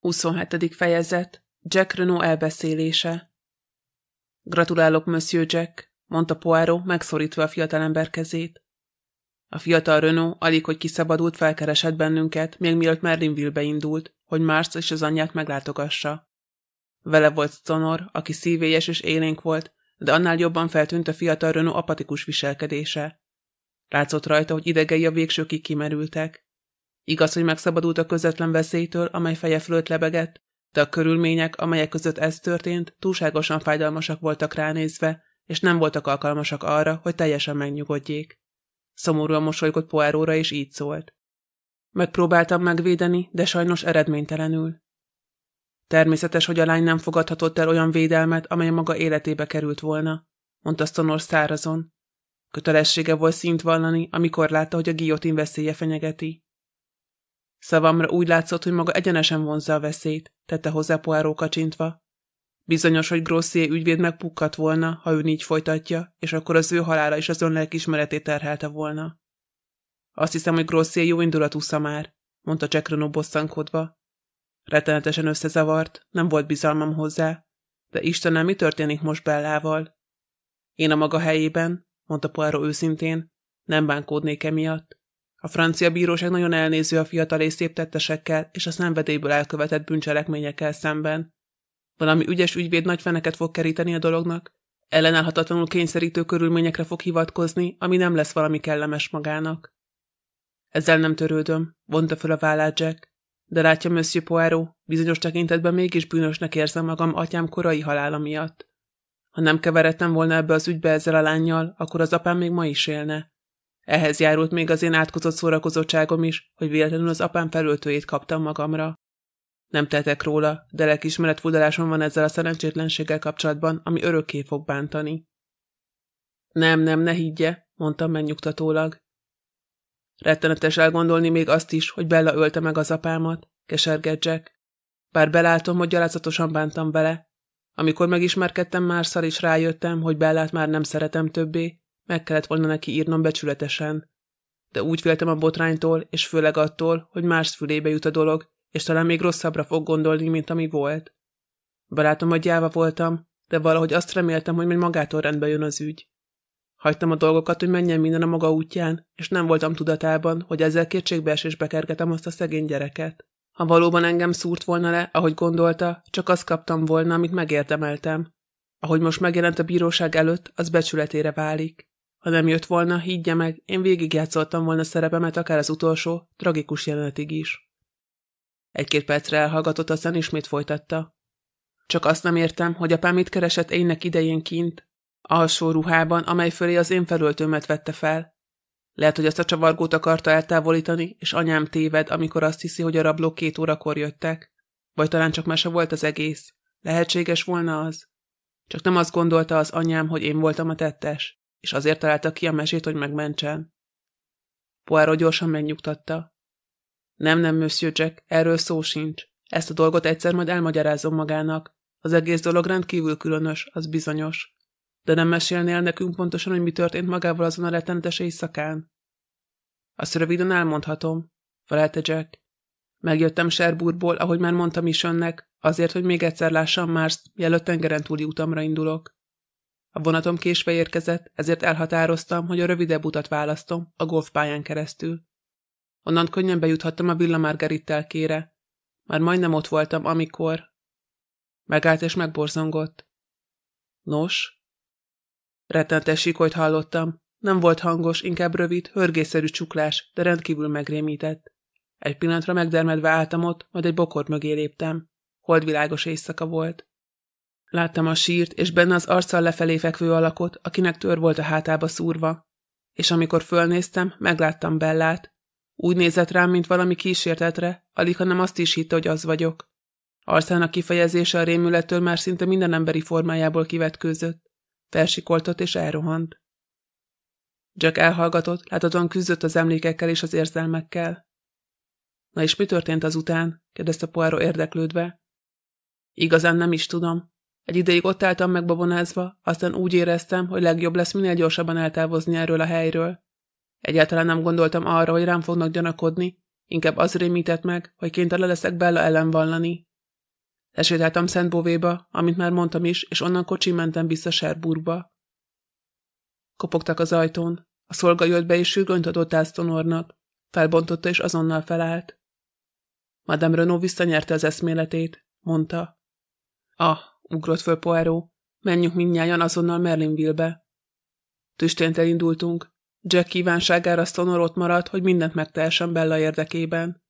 27. fejezet Jack Renault elbeszélése Gratulálok, Monsieur Jack, mondta Poirot, megszorítva a fiatalember kezét. A fiatal Renault alig, hogy kiszabadult, felkeresett bennünket, még mielőtt Merlinville-be indult, hogy Mars és az anyját meglátogassa. Vele volt Stonor, aki szívélyes és élénk volt, de annál jobban feltűnt a fiatal Renault apatikus viselkedése. Látszott rajta, hogy idegei a végsőkig kimerültek. Igaz, hogy megszabadult a közvetlen veszélytől, amely feje fölött lebegett, de a körülmények, amelyek között ez történt, túlságosan fájdalmasak voltak ránézve, és nem voltak alkalmasak arra, hogy teljesen megnyugodjék. Szomorúan mosolygott Poáróra, és így szólt. Megpróbáltam megvédeni, de sajnos eredménytelenül. Természetes, hogy a lány nem fogadhatott el olyan védelmet, amely maga életébe került volna, mondta Stonor szárazon. Kötelessége volt szint vallani, amikor látta, hogy a guillotine veszélye fenyegeti. Szavamra úgy látszott, hogy maga egyenesen vonzza a veszélyt, tette hozzá Poirot kacsintva. Bizonyos, hogy Grossier ügyvéd megpukkat volna, ha ő így folytatja, és akkor az ő halála is az ön lelkismeretét terhelte volna. Azt hiszem, hogy Grossier jó indulatú szamár, mondta Renault bosszankodva. Rettenetesen összezavart, nem volt bizalmam hozzá. De Istenem, mi történik most Bellával? Én a maga helyében, mondta Poirot őszintén, nem bánkódnék emiatt. A francia bíróság nagyon elnéző a fiatal és szép tettesekkel és a szenvedélyből elkövetett bűncselekményekkel szemben. Valami ügyes ügyvéd nagy feneket fog keríteni a dolognak, ellenállhatatlanul kényszerítő körülményekre fog hivatkozni, ami nem lesz valami kellemes magának. Ezzel nem törődöm, vonta föl a vállát Jack, de látja Monsieur Poirot, bizonyos tekintetben mégis bűnösnek érzem magam atyám korai halála miatt. Ha nem keveredtem volna ebbe az ügybe ezzel a lányjal, akkor az apám még ma is élne. Ehhez járult még az én átkozott szórakozottságom is, hogy véletlenül az apám felöltőjét kaptam magamra. Nem tettek róla, de lelkismeret fudalásom van ezzel a szerencsétlenséggel kapcsolatban, ami örökké fog bántani. Nem, nem, ne higgye, mondtam megnyugtatólag. Rettenetes elgondolni még azt is, hogy Bella ölte meg az apámat, kesergett. Bár belátom, hogy gyalázatosan bántam vele. Amikor megismerkedtem Márszal és rájöttem, hogy Bellát már nem szeretem többé, meg kellett volna neki írnom becsületesen. De úgy féltem a botránytól, és főleg attól, hogy más fülébe jut a dolog, és talán még rosszabbra fog gondolni, mint ami volt. Belátom, hogy gyáva voltam, de valahogy azt reméltem, hogy majd magától rendbe jön az ügy. Hagytam a dolgokat, hogy menjen minden a maga útján, és nem voltam tudatában, hogy ezzel kétségbeesésbe kergetem azt a szegény gyereket. Ha valóban engem szúrt volna le, ahogy gondolta, csak azt kaptam volna, amit megérdemeltem. Ahogy most megjelent a bíróság előtt, az becsületére válik. Ha nem jött volna, higgye meg, én végigjátszottam volna szerepemet akár az utolsó, tragikus jelenetig is. Egy-két percre elhallgatott, aztán ismét folytatta. Csak azt nem értem, hogy apám mit keresett énnek idején kint, alsó ruhában, amely fölé az én felöltőmet vette fel. Lehet, hogy azt a csavargót akarta eltávolítani, és anyám téved, amikor azt hiszi, hogy a rablók két órakor jöttek. Vagy talán csak mese volt az egész. Lehetséges volna az. Csak nem azt gondolta az anyám, hogy én voltam a tettes és azért találta ki a mesét, hogy megmentsen. Poirot gyorsan megnyugtatta. Nem, nem, Monsieur Jack, erről szó sincs. Ezt a dolgot egyszer majd elmagyarázom magának. Az egész dolog rendkívül különös, az bizonyos. De nem mesélnél nekünk pontosan, hogy mi történt magával azon a rettenetes éjszakán? Azt röviden elmondhatom, felelte Jack. Megjöttem Sherburgból, ahogy már mondtam is önnek, azért, hogy még egyszer lássam Mars, mielőtt tengeren túli utamra indulok. A vonatom késve érkezett, ezért elhatároztam, hogy a rövidebb utat választom, a golfpályán keresztül. Onnan könnyen bejuthattam a Villa Margarit telkére. Már majdnem ott voltam, amikor... Megállt és megborzongott. Nos? Rettenetes sikolyt hallottam. Nem volt hangos, inkább rövid, hörgészerű csuklás, de rendkívül megrémített. Egy pillanatra megdermedve álltam ott, majd egy bokor mögé léptem. Holdvilágos éjszaka volt. Láttam a sírt, és benne az arccal lefelé fekvő alakot, akinek tör volt a hátába szúrva. És amikor fölnéztem, megláttam Bellát. Úgy nézett rám, mint valami kísértetre, alig, hanem azt is hitte, hogy az vagyok. Arcának kifejezése a rémülettől már szinte minden emberi formájából kivetkőzött. Felsikoltott és elrohant. Jack elhallgatott, láthatóan küzdött az emlékekkel és az érzelmekkel. Na és mi történt azután? kérdezte Poirot érdeklődve. Igazán nem is tudom. Egy ideig ott álltam megbabonázva, aztán úgy éreztem, hogy legjobb lesz minél gyorsabban eltávozni erről a helyről. Egyáltalán nem gondoltam arra, hogy rám fognak gyanakodni, inkább az rémített meg, hogy kénytelen leszek Bella ellen vallani. Lesétáltam Szent Bovéba, amit már mondtam is, és onnan kocsi mentem vissza Sherburgba. Kopogtak az ajtón. A szolga jött be, és sürgönyt adott Alstonornak. Felbontotta, és azonnal felállt. Madame Renault visszanyerte az eszméletét, mondta. Ah, ugrott föl Poirot. Menjünk mindnyájan azonnal Merlinville-be. Tüstént elindultunk. Jack kívánságára Stonor ott maradt, hogy mindent megtehessen Bella érdekében.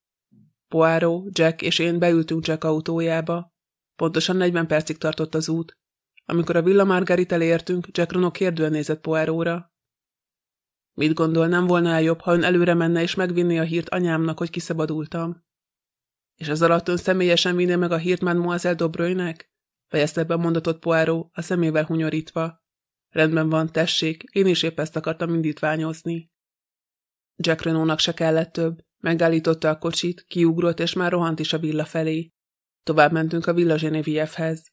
Poirot, Jack és én beültünk Jack autójába. Pontosan 40 percig tartott az út. Amikor a Villa Margarit elértünk, Jack Rono kérdően nézett Poirotra. Mit gondol, nem volna el jobb, ha ön előre menne és megvinni a hírt anyámnak, hogy kiszabadultam? És az alatt ön személyesen vinné meg a hírt Mademoiselle Dobrőjnek? Fejezte be mondatot Poirot, a szemével hunyorítva. Rendben van, tessék, én is épp ezt akartam indítványozni. Jack Renault-nak se kellett több. Megállította a kocsit, kiugrott, és már rohant is a villa felé. Tovább mentünk a Villa Genevieve-hez.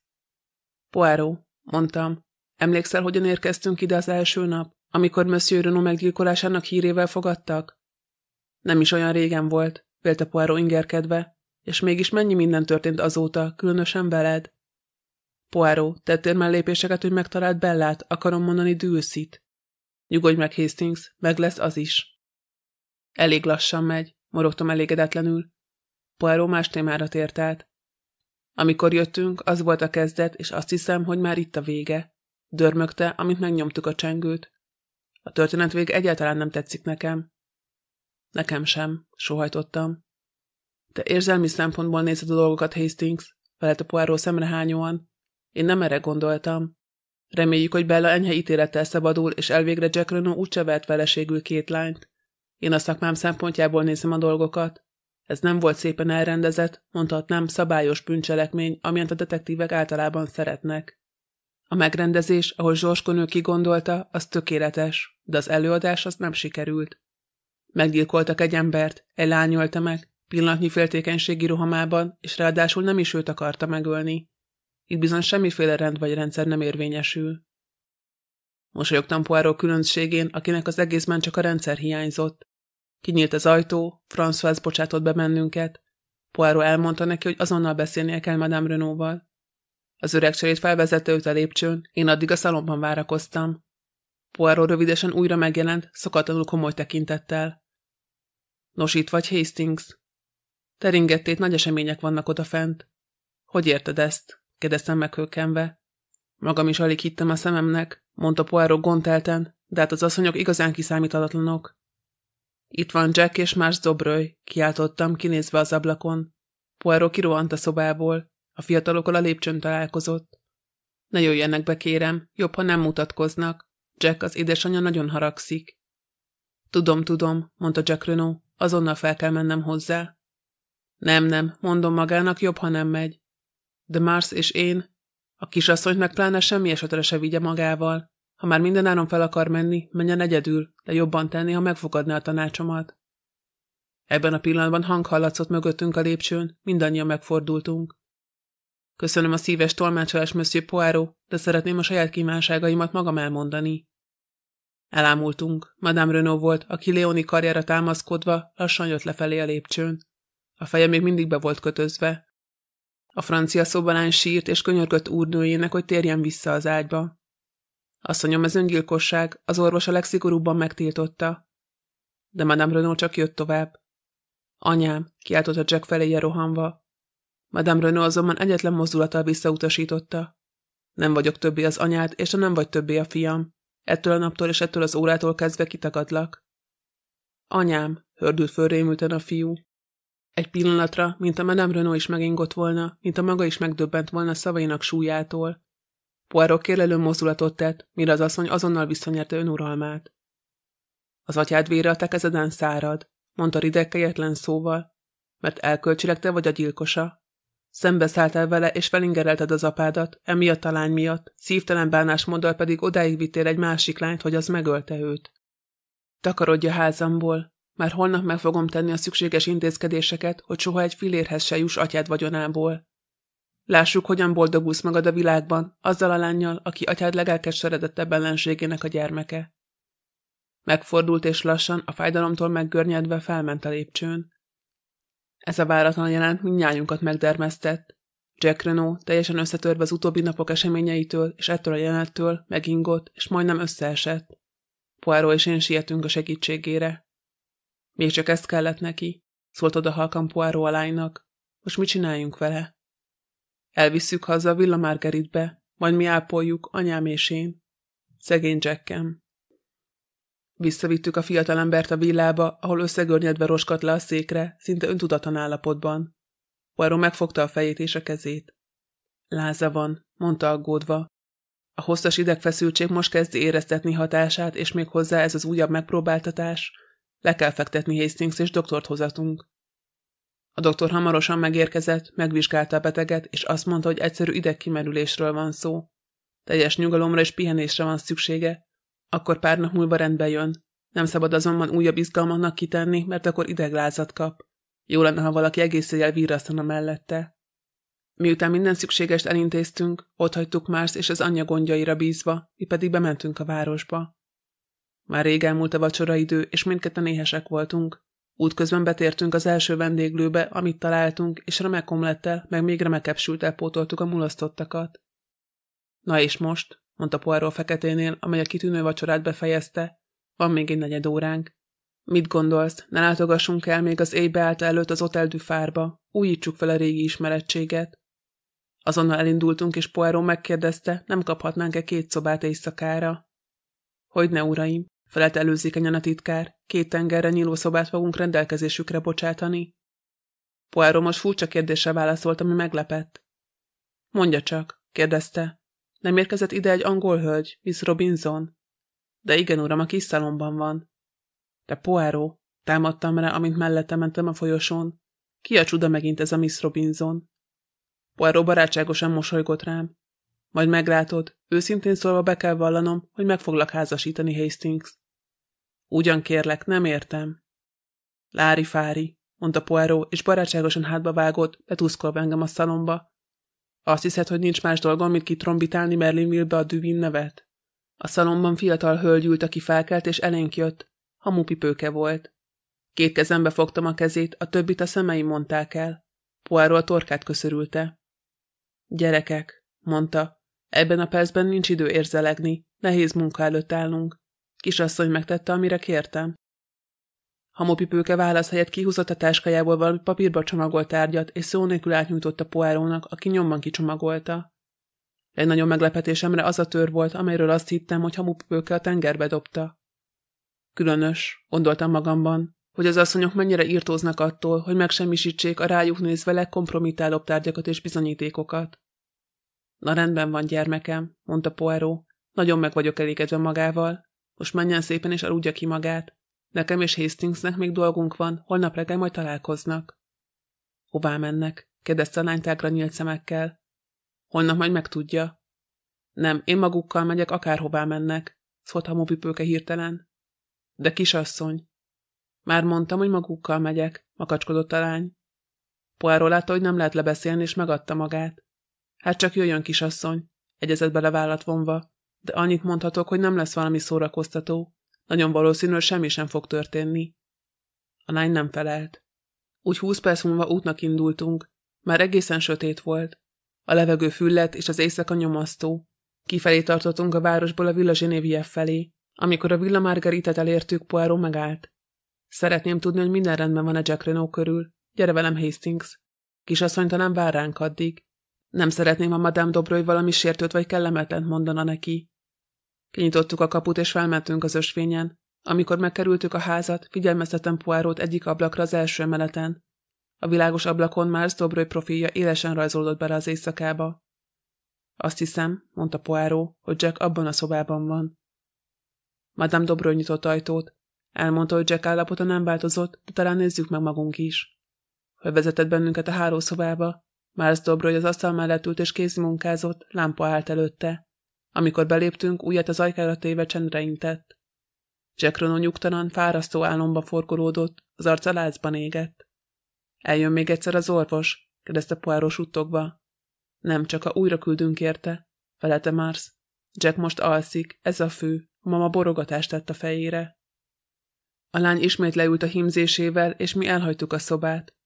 Poirot, mondtam, emlékszel, hogyan érkeztünk ide az első nap, amikor Monsieur Renault meggyilkolásának hírével fogadtak? Nem is olyan régen volt, vélte Poirot ingerkedve, és mégis mennyi minden történt azóta, különösen veled? Poirot, tettél már lépéseket, hogy megtalált Bellát, akarom mondani Dülszit. Nyugodj meg, Hastings, meg lesz az is. Elég lassan megy, morogtam elégedetlenül. Poirot más témára tért át. Amikor jöttünk, az volt a kezdet, és azt hiszem, hogy már itt a vége. Dörmögte, amit megnyomtuk a csengőt. A történet vég egyáltalán nem tetszik nekem. Nekem sem, sohajtottam. Te érzelmi szempontból nézed a dolgokat, Hastings, felelt a Poirot szemrehányóan. Én nem erre gondoltam. Reméljük, hogy Bella enyhe ítélettel szabadul, és elvégre Jack Renault úgyse vett feleségül két lányt. Én a szakmám szempontjából nézem a dolgokat. Ez nem volt szépen elrendezett, mondhatnám szabályos bűncselekmény, amilyen a detektívek általában szeretnek. A megrendezés, ahol Zsorskonő kigondolta, az tökéletes, de az előadás az nem sikerült. Meggyilkoltak egy embert, egy lány ölte meg, pillanatnyi féltékenységi rohamában, és ráadásul nem is őt akarta megölni. Itt bizony semmiféle rend vagy rendszer nem érvényesül. Mosolyogtam Poirot különbségén, akinek az egészben csak a rendszer hiányzott. Kinyílt az ajtó, François bocsátott be bennünket. Poirot elmondta neki, hogy azonnal beszélnie kell Madame Renault-val. Az öreg cserét felvezette őt a lépcsőn, én addig a szalomban várakoztam. Poirot rövidesen újra megjelent, szokatlanul komoly tekintettel. Nos, itt vagy Hastings. Teringettét nagy események vannak odafent. Hogy érted ezt? Kérdeztem meghökkenve. Magam is alig hittem a szememnek, mondta Poirot gontelten, de hát az asszonyok igazán kiszámíthatatlanok. Itt van Jack és más Zobröly, kiáltottam, kinézve az ablakon. Poirot kirohant a szobából. A fiatalokkal a lépcsőn találkozott. Ne jöjjenek be, kérem, jobb, ha nem mutatkoznak. Jack, az édesanyja nagyon haragszik. Tudom, tudom, mondta Jack Renault, azonnal fel kell mennem hozzá. Nem, nem, mondom magának, jobb, ha nem megy. De Mars és én, a kisasszonyt meg pláne semmi esetre se vigye magával. Ha már mindenáron fel akar menni, menjen egyedül, de jobban tenni, ha megfogadná a tanácsomat. Ebben a pillanatban hang hallatszott mögöttünk a lépcsőn, mindannyian megfordultunk. Köszönöm a szíves tolmácsolás, Monsieur Poirot, de szeretném a saját kívánságaimat magam elmondani. Elámultunk. Madame Renault volt, aki Leoni karjára támaszkodva lassan jött lefelé a lépcsőn. A feje még mindig be volt kötözve. A francia szobalány sírt és könyörgött úrnőjének, hogy térjen vissza az ágyba. Asszonyom, ez öngyilkosság, az orvos a legszigorúbban megtiltotta. De Madame Renault csak jött tovább. Anyám, kiáltotta Jack feléje rohanva. Madame Renault azonban egyetlen mozdulattal visszautasította. Nem vagyok többé az anyád, és nem vagy többé a fiam. Ettől a naptól és ettől az órától kezdve kitagadlak. Anyám, hördült fölrémülten a fiú. Egy pillanatra, mint a Madame Renault is megingott volna, mint a maga is megdöbbent volna szavainak súlyától. Poirot kérlelő mozdulatot tett, mire az asszony azonnal visszanyerte önuralmát. Az atyád vére a te kezeden szárad, mondta rideg kegyetlen szóval, mert elkölcsileg te vagy a gyilkosa. Szembeszálltál vele, és felingerelted az apádat, emiatt a lány miatt, szívtelen bánásmóddal pedig odáig vittél egy másik lányt, hogy az megölte őt. Takarodj a házamból, már holnap meg fogom tenni a szükséges intézkedéseket, hogy soha egy filérhez se juss atyád vagyonából. Lássuk, hogyan boldogulsz magad a világban, azzal a lányjal, aki atyád legelkeseredettebb ellenségének a gyermeke. Megfordult és lassan, a fájdalomtól meggörnyedve felment a lépcsőn. Ez a váratlan jelent mindnyájunkat megdermesztett. Jack Renault teljesen összetörve az utóbbi napok eseményeitől és ettől a jelenettől megingott, és majdnem összeesett. Poirot és én sietünk a segítségére. Még csak ezt kellett neki, szólt oda halkan Poirot a lánynak. Most mit csináljunk vele? Elvisszük haza a Villa Margaritbe, majd mi ápoljuk, anyám és én. Szegény Jackem. Visszavittük a fiatalembert a villába, ahol összegörnyedve roskat le a székre, szinte öntudatlan állapotban. Poirot megfogta a fejét és a kezét. Láza van, mondta aggódva. A hosszas idegfeszültség most kezdi éreztetni hatását, és még hozzá ez az újabb megpróbáltatás. Le kell fektetni Hastings és doktort hozatunk. A doktor hamarosan megérkezett, megvizsgálta a beteget, és azt mondta, hogy egyszerű idegkimerülésről van szó. Teljes nyugalomra és pihenésre van szüksége. Akkor pár nap múlva rendbe jön. Nem szabad azonban újabb izgalmaknak kitenni, mert akkor ideglázat kap. Jó lenne, ha valaki egész éjjel virrasztana mellette. Miután minden szükségest elintéztünk, otthagytuk Mars és az anyja gondjaira bízva, mi pedig bementünk a városba. Már rég elmúlt a vacsoraidő, és mindketten éhesek voltunk. Útközben betértünk az első vendéglőbe, amit találtunk, és remek omlettel, meg még remekebb sültel pótoltuk a mulasztottakat. Na és most, mondta Poirot feketénél, amely a kitűnő vacsorát befejezte, van még egy negyed óránk. Mit gondolsz, ne látogassunk el még az éjbe állt előtt az Hotel du Fárba, újítsuk fel a régi ismerettséget. Azonnal elindultunk, és Poirot megkérdezte, nem kaphatnánk-e két szobát éjszakára. Hogy ne, uraim, felett előzékenyen a titkár, két tengerre nyíló szobát fogunk rendelkezésükre bocsátani. Poirot most furcsa kérdéssel válaszolt, ami meglepett. Mondja csak, kérdezte. Nem érkezett ide egy angol hölgy, Miss Robinson? De igen, uram, a kis szalomban van. De Poirot, támadtam rá, amint mellette mentem a folyosón. Ki a csuda megint ez a Miss Robinson? Poirot barátságosan mosolygott rám. Majd meglátod, őszintén szólva be kell vallanom, hogy meg foglak házasítani Hastings. Ugyan kérlek, nem értem. Lári fári, mondta Poirot, és barátságosan hátba vágott, betuszkolva engem a szalomba. Azt hiszed, hogy nincs más dolgom, mint kitrombitálni Merlinville-be a Duvin nevet? A szalomban fiatal hölgy ült, aki felkelt, és elénk jött. Hamupipőke volt. Két kezembe fogtam a kezét, a többit a szemeim mondták el. Poirot a torkát köszörülte. Gyerekek, mondta, ebben a percben nincs idő érzelegni, nehéz munka előtt állunk. Kisasszony megtette, amire kértem. Hamupipőke válasz helyett kihúzott a táskájából valami papírba csomagolt tárgyat, és szó nélkül átnyújtotta Poirónak, aki nyomban kicsomagolta. Egy nagyon meglepetésemre az a tör volt, amelyről azt hittem, hogy hamupipőke a tengerbe dobta. Különös, gondoltam magamban, hogy az asszonyok mennyire írtóznak attól, hogy megsemmisítsék a rájuk nézve legkompromitálóbb tárgyakat és bizonyítékokat. Na rendben van, gyermekem, mondta Poirot. Nagyon meg vagyok elégedve magával. Most menjen szépen és aludja ki magát. Nekem és Hastingsnek még dolgunk van, holnap reggel majd találkoznak. Hová mennek? kérdezte a lány tágra nyílt szemekkel. Holnap majd megtudja. Nem, én magukkal megyek, akárhová mennek, szólt a mobipőke hirtelen. De kisasszony. Már mondtam, hogy magukkal megyek, makacskodott a lány. Poirot látta, hogy nem lehet lebeszélni, és megadta magát. Hát csak jöjjön, kisasszony, egyezett bele vállat vonva, de annyit mondhatok, hogy nem lesz valami szórakoztató. Nagyon valószínű, semmi sem fog történni. A lány nem felelt. Úgy húsz perc múlva útnak indultunk. Már egészen sötét volt. A levegő füllet és az éjszaka nyomasztó. Kifelé tartottunk a városból a Villa Genevieve felé. Amikor a Villa Margaritet elértük, Poirot megállt. Szeretném tudni, hogy minden rendben van a Jack Renault körül. Gyere velem, Hastings. Kisasszony talán vár ránk addig. Nem szeretném, ha Madame Dobroly valami sértőt vagy kellemetlent mondana neki. Kinyitottuk a kaput, és felmentünk az ösvényen. Amikor megkerültük a házat, figyelmeztetem Poirot egyik ablakra az első emeleten. A világos ablakon már Dobroly profilja élesen rajzolódott bele az éjszakába. Azt hiszem, mondta Poirot, hogy Jack abban a szobában van. Madame Dobroly nyitott ajtót. Elmondta, hogy Jack állapota nem változott, de talán nézzük meg magunk is. Fölvezetett bennünket a hálószobába. Miles Dobroly az asztal mellett ült és kézmunkázott, lámpa állt előtte. Amikor beléptünk, újat az ajkára téve csendre intett. Jack Rono nyugtalan, fárasztó álomba forgolódott, az arca lázban égett. Eljön még egyszer az orvos? kérdezte Poirot suttogva. Nem, csak a újra küldünk érte, felelte Mars. Jack most alszik, ez a fő, a mama borogatást tett a fejére. A lány ismét leült a himzésével, és mi elhagytuk a szobát.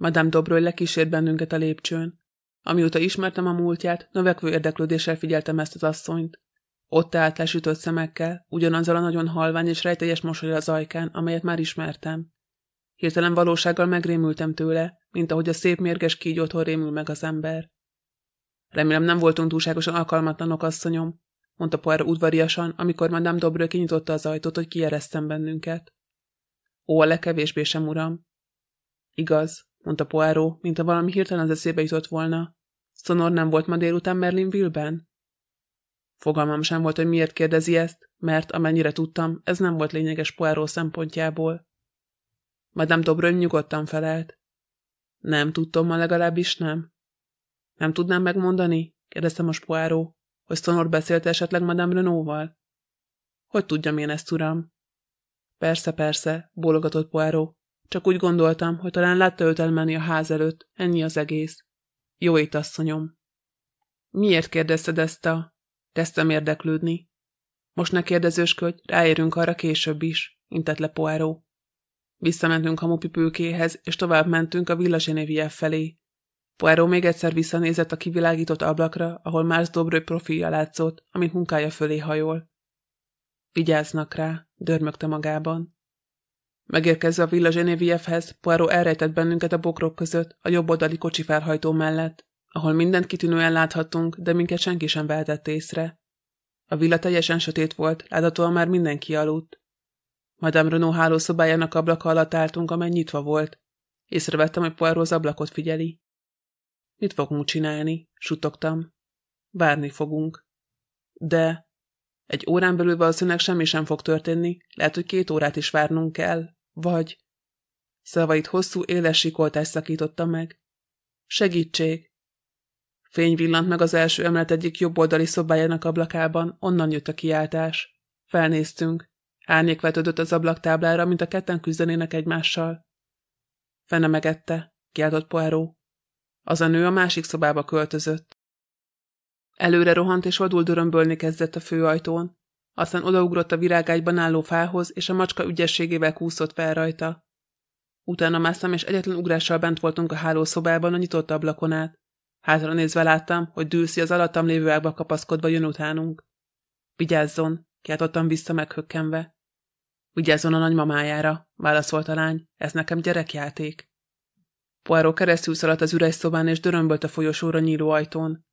Madame Dobroly lekísért bennünket a lépcsőn. Amióta ismertem a múltját, növekvő érdeklődéssel figyeltem ezt az asszonyt. Ott állt lesütött szemekkel, ugyanazzal a nagyon halvány és rejtélyes mosoly az ajkán, amelyet már ismertem. Hirtelen valósággal megrémültem tőle, mint ahogy a szép mérges kígyótól rémül meg az ember. Remélem nem voltunk túlságosan alkalmatlanok, asszonyom, mondta Poirot udvariasan, amikor Madame Dobrő kinyitotta az ajtót, hogy kieresztem bennünket. Ó, a legkevésbé sem, uram. Igaz, mondta Poirot, mint ha valami hirtelen az eszébe jutott volna. Szonor nem volt ma délután Merlinville-ben? Fogalmam sem volt, hogy miért kérdezi ezt, mert amennyire tudtam, ez nem volt lényeges Poirot szempontjából. Madame Dobrön nyugodtan felelt. Nem tudtom, ma legalábbis nem. Nem tudnám megmondani? kérdezte most Poirot, hogy Szonor beszélt esetleg Madame Renault-val. Hogy tudjam én ezt, uram? Persze, persze, bólogatott Poirot. Csak úgy gondoltam, hogy talán látta őt elmenni a ház előtt, ennyi az egész. Jó ét, asszonyom. Miért kérdezted ezt a... Kezdtem érdeklődni. Most ne kérdezősködj, ráérünk arra később is, intett le Poirot. Visszamentünk hamupipőkéhez, és tovább mentünk a Villa Genevieve felé. Poirot még egyszer visszanézett a kivilágított ablakra, ahol Mars Dobrő profilja látszott, amit munkája fölé hajol. Vigyáznak rá, dörmögte magában. Megérkezve a Villa Genevieve-hez, Poirot elrejtett bennünket a bokrok között, a jobb oldali kocsi felhajtó mellett, ahol mindent kitűnően láthattunk, de minket senki sem vehetett észre. A villa teljesen sötét volt, láthatóan már mindenki aludt. Madame Renault hálószobájának ablaka alatt álltunk, amely nyitva volt. Észrevettem, hogy Poirot az ablakot figyeli. Mit fogunk csinálni? Sutogtam. Várni fogunk. De egy órán belül valószínűleg semmi sem fog történni, lehet, hogy két órát is várnunk kell. Vagy... Szavait hosszú, éles sikoltás szakította meg. Segítség! Fény villant meg az első emelet egyik jobboldali szobájának ablakában, onnan jött a kiáltás. Felnéztünk. Árnyék vetődött az ablaktáblára, mint a ketten küzdenének egymással. Fene megette, kiáltott Poirot. Az a nő a másik szobába költözött. Előre rohant és vadul dörömbölni kezdett a főajtón. Aztán odaugrott a virágágyban álló fához, és a macska ügyességével kúszott fel rajta. Utána másztam, és egyetlen ugrással bent voltunk a hálószobában a nyitott ablakon át. Hátra nézve láttam, hogy Dülszi az alattam lévő ágba kapaszkodva jön utánunk. Vigyázzon, kiáltottam vissza meghökkenve. Vigyázzon a nagymamájára, válaszolt a lány, ez nekem gyerekjáték. Poirot keresztül szaladt az üres szobán, és dörömbölt a folyosóra nyíló ajtón.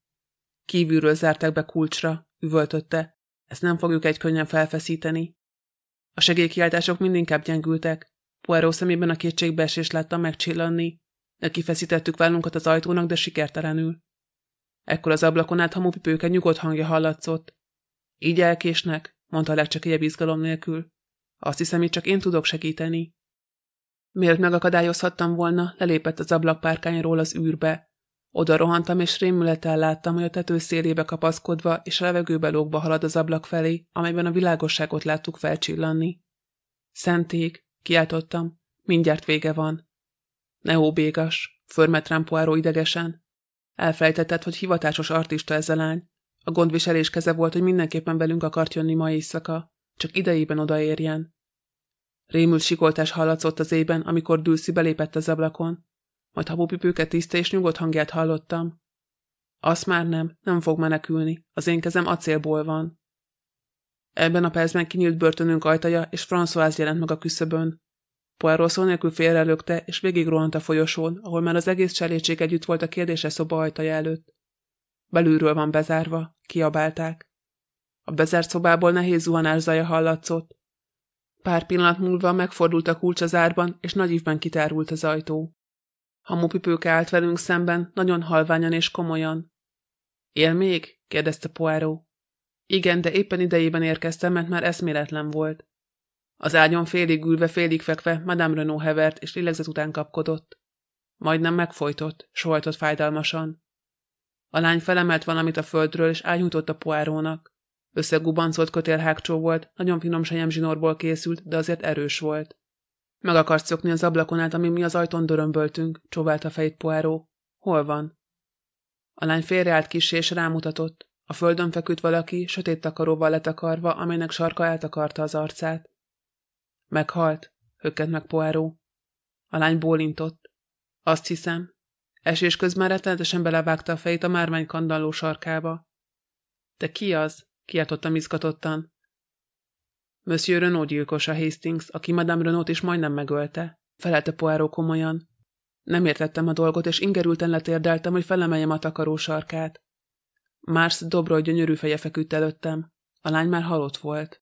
Kívülről zárták be kulcsra, üvöltötte. Ezt nem fogjuk egy könnyen felfeszíteni. A segélykiáltások mindinkább gyengültek. Poirot szemében a kétségbeesés látta megcsillanni. Kifeszítettük vállunkat az ajtónak, de sikertelenül. Ekkor az ablakon át hamupipőke nyugodt hangja hallatszott. Így elkésnek, mondta a legcsekélyebb izgalom nélkül. Azt hiszem, itt csak én tudok segíteni. Mielőtt megakadályozhattam volna, lelépett az ablakpárkányról az űrbe. Oda rohantam, és rémülettel láttam, hogy a tető szélébe kapaszkodva és a levegőbe lógva halad az ablak felé, amelyben a világosságot láttuk felcsillanni. Szenték, kiáltottam, mindjárt vége van. Ne óbégas, förmet rám idegesen. Elfelejtetted, hogy hivatásos artista ez a lány. A gondviselés keze volt, hogy mindenképpen velünk akart jönni ma éjszaka, csak idejében odaérjen. Rémült sikoltás hallatszott az ében, amikor Dülszi belépett az ablakon. Majd habupipőke tiszta és nyugodt hangját hallottam. Azt már nem, nem fog menekülni, az én kezem acélból van. Ebben a percben kinyílt börtönünk ajtaja, és François jelent meg a küszöbön. Poirot szó nélkül félrelökte, és végig rohant a folyosón, ahol már az egész cselédség együtt volt a kérdése szoba ajtaja előtt. Belülről van bezárva, kiabálták. A bezárt szobából nehéz zuhanás zaja hallatszott. Pár pillanat múlva megfordult a kulcs az árban, és nagy ívben kitárult az ajtó. Hamupipőke állt velünk szemben, nagyon halványan és komolyan. Él még? kérdezte Poirot. Igen, de éppen idejében érkeztem, mert már eszméletlen volt. Az ágyon félig ülve, félig fekve Madame Renault hevert, és lélegzet után kapkodott. Majdnem megfojtott, sohajtott fájdalmasan. A lány felemelt valamit a földről, és ányújtott a poárónak. Összegubancolt kötélhágcsó volt, nagyon finom zsinórból készült, de azért erős volt. Meg akarsz szökni az ablakon át, amíg mi az ajtón dörömböltünk, csóvált a fejét Poirot. Hol van? A lány félreállt kis és rámutatott. A földön feküdt valaki, sötét takaróval letakarva, amelynek sarka eltakarta az arcát. Meghalt, hökkent meg Poirot. A lány bólintott. Azt hiszem. Esés közben rettenetesen belevágta a fejét a márvány kandalló sarkába. De ki az? kiáltottam izgatottan. Monsieur Renaud gyilkosa Hastings, aki Madame Renaud is majdnem megölte, felelte Poirot komolyan. Nem értettem a dolgot, és ingerülten letérdeltem, hogy felemeljem a takaró sarkát. Mars Dobroly gyönyörű feje feküdt előttem. A lány már halott volt.